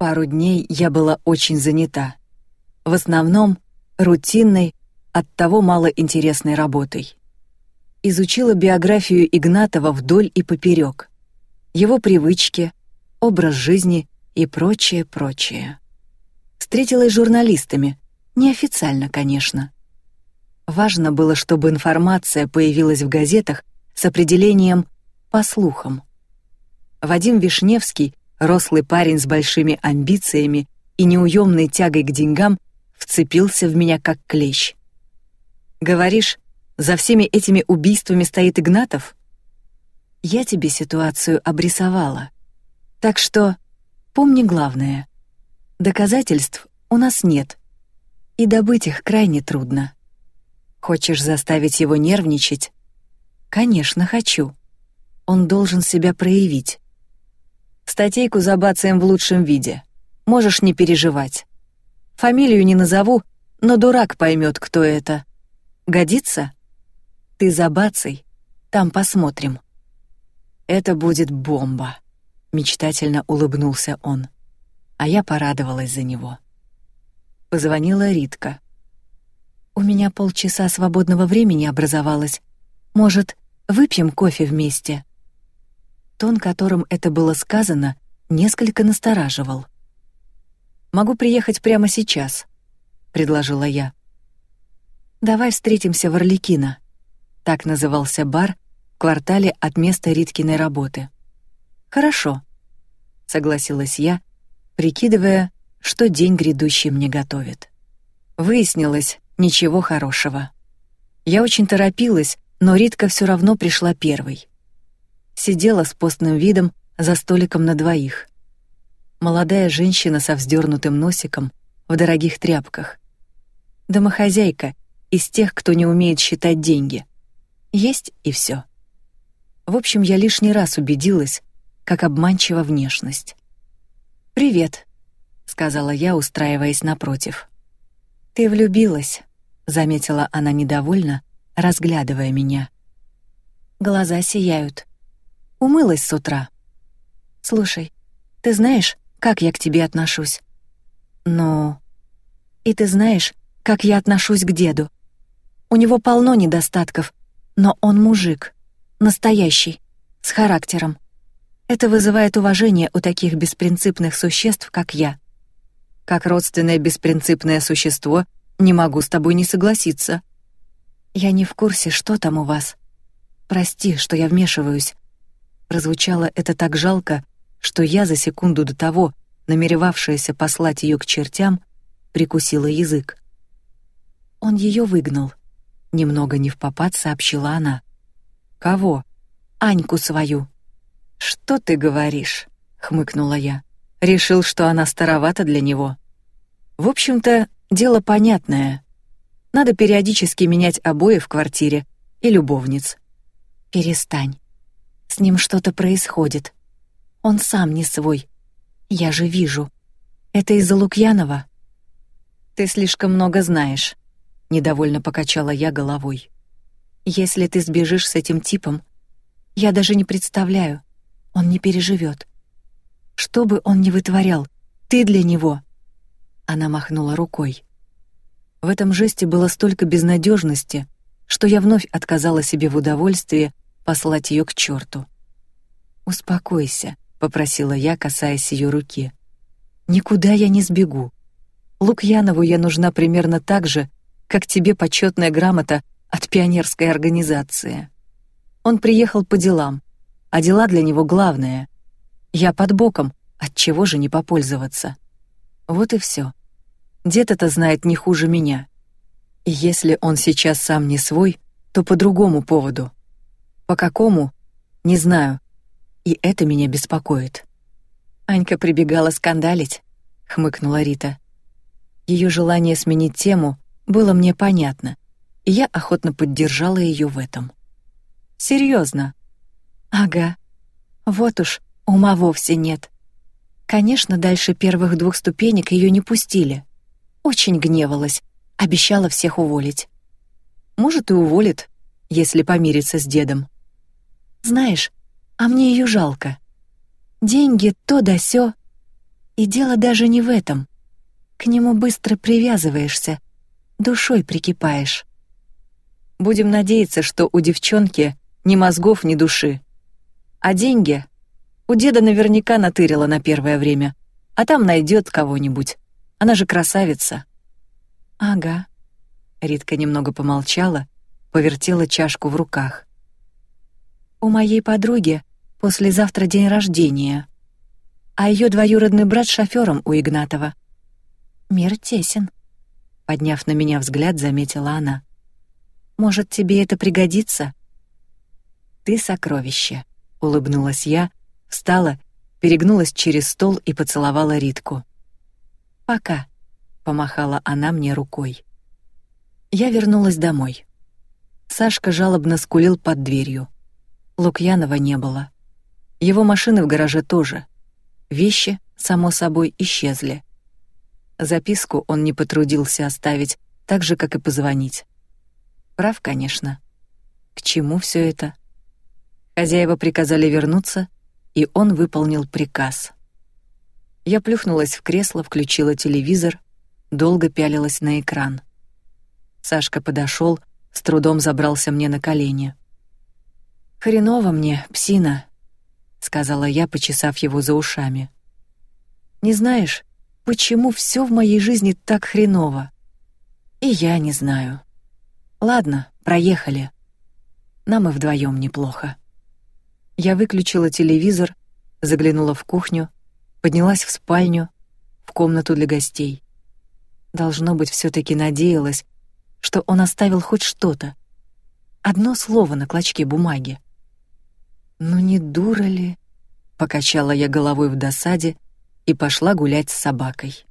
Пару дней я была очень занята. В основном рутинной, оттого малоинтересной работой. Изучила биографию Игнатова вдоль и поперек, его привычки, образ жизни и прочее, прочее. Встретилась с журналистами, неофициально, конечно. Важно было, чтобы информация появилась в газетах с определением «по слухам». Вадим Вишневский, рослый парень с большими амбициями и неуемной тягой к деньгам, вцепился в меня как клещ. «Говоришь, за всеми этими убийствами стоит Игнатов?» «Я тебе ситуацию обрисовала. Так что помни главное. Доказательств у нас нет, и добыть их крайне трудно. Хочешь заставить его нервничать? Конечно, хочу. Он должен себя проявить. Статейку забацаем в лучшем виде. Можешь не переживать. Фамилию не назову, но дурак поймет, кто это. Годится? Ты забацай, там посмотрим. Это будет бомба, мечтательно улыбнулся он, а я порадовалась за него. Позвонила Ритка. У меня полчаса свободного времени образовалось. Может, выпьем кофе вместе? Тон, которым это было сказано, несколько настораживал. Могу приехать прямо сейчас, предложила я. Давай встретимся в Орликино. Так назывался бар в квартале от места Риткиной работы. Хорошо, согласилась я, прикидывая, что день грядущий мне готовит. Выяснилось, ничего хорошего. Я очень торопилась, но Ритка все равно пришла первой сидела с постным видом за столиком на двоих. Молодая женщина со вздернутым носиком в дорогих тряпках. Домохозяйка из тех, кто не умеет считать деньги. Есть и все. В общем, я лишний раз убедилась, как обманчива внешность. «Привет», — сказала я, устраиваясь напротив. «Ты влюбилась», — заметила она недовольно, разглядывая меня. Глаза сияют. Умылась с утра. Слушай, ты знаешь, как я к тебе отношусь? Ну, и ты знаешь, как я отношусь к деду. У него полно недостатков, но он мужик, настоящий, с характером. Это вызывает уважение у таких беспринципных существ, как я. Как родственное беспринципное существо, не могу с тобой не согласиться. Я не в курсе, что там у вас. Прости, что я вмешиваюсь, Прозвучало это так жалко, что я за секунду до того, намеревавшаяся послать ее к чертям, прикусила язык. Он ее выгнал. Немного не в попад сообщила она. Кого? Аньку свою. Что ты говоришь? хмыкнула я. Решил, что она старовата для него. В общем-то, дело понятное. Надо периодически менять обои в квартире и любовниц. Перестань. С ним что-то происходит. Он сам не свой. Я же вижу. Это из-за Лукьянова. Ты слишком много знаешь. Недовольно покачала я головой. Если ты сбежишь с этим типом, я даже не представляю. Он не переживет. Что бы он ни вытворял, ты для него. Она махнула рукой. В этом жесте было столько безнадежности, что я вновь отказала себе в удовольствии послать ее к черту. Успокойся, попросила я, касаясь ее руки. Никуда я не сбегу. Лукьянову я нужна примерно так же, как тебе почетная грамота от пионерской организации. Он приехал по делам, а дела для него главное. Я под боком, от чего же не попользоваться? Вот и все. Дед это знает не хуже меня. И если он сейчас сам не свой, то по другому поводу. По какому? Не знаю. И это меня беспокоит. Анька прибегала скандалить, хмыкнула Рита. Ее желание сменить тему было мне понятно, и я охотно поддержала ее в этом. Серьезно? Ага. Вот уж ума вовсе нет. Конечно, дальше первых двух ступенек ее не пустили. Очень гневалась, обещала всех уволить. Может и уволит, если помирится с дедом. Знаешь, а мне ее жалко. Деньги то да сё. И дело даже не в этом. К нему быстро привязываешься, душой прикипаешь. Будем надеяться, что у девчонки ни мозгов, ни души. А деньги? У деда наверняка натырила на первое время, а там найдет кого-нибудь. Она же красавица. Ага. Ритка немного помолчала, повертела чашку в руках. У моей подруги послезавтра день рождения, а ее двоюродный брат шофером у Игнатова. Мир тесен. Подняв на меня взгляд, заметила она. Может, тебе это пригодится? Ты сокровище, улыбнулась я, встала, перегнулась через стол и поцеловала Ритку. Пока, помахала она мне рукой. Я вернулась домой. Сашка жалобно скулил под дверью. Лукьянова не было. Его машины в гараже тоже. Вещи, само собой, исчезли. Записку он не потрудился оставить, так же, как и позвонить. Прав, конечно. К чему все это? Хозяева приказали вернуться, и он выполнил приказ. Я плюхнулась в кресло, включила телевизор, долго пялилась на экран. Сашка подошел, с трудом забрался мне на колени. «Хреново мне, псина», — сказала я, почесав его за ушами. «Не знаешь, почему все в моей жизни так хреново?» «И я не знаю. Ладно, проехали. Нам и вдвоем неплохо». Я выключила телевизор, заглянула в кухню, поднялась в спальню, в комнату для гостей. Должно быть, все таки надеялась, что он оставил хоть что-то. Одно слово на клочке бумаги. «Ну не дура ли?» — покачала я головой в досаде и пошла гулять с собакой.